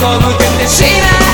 todo te será.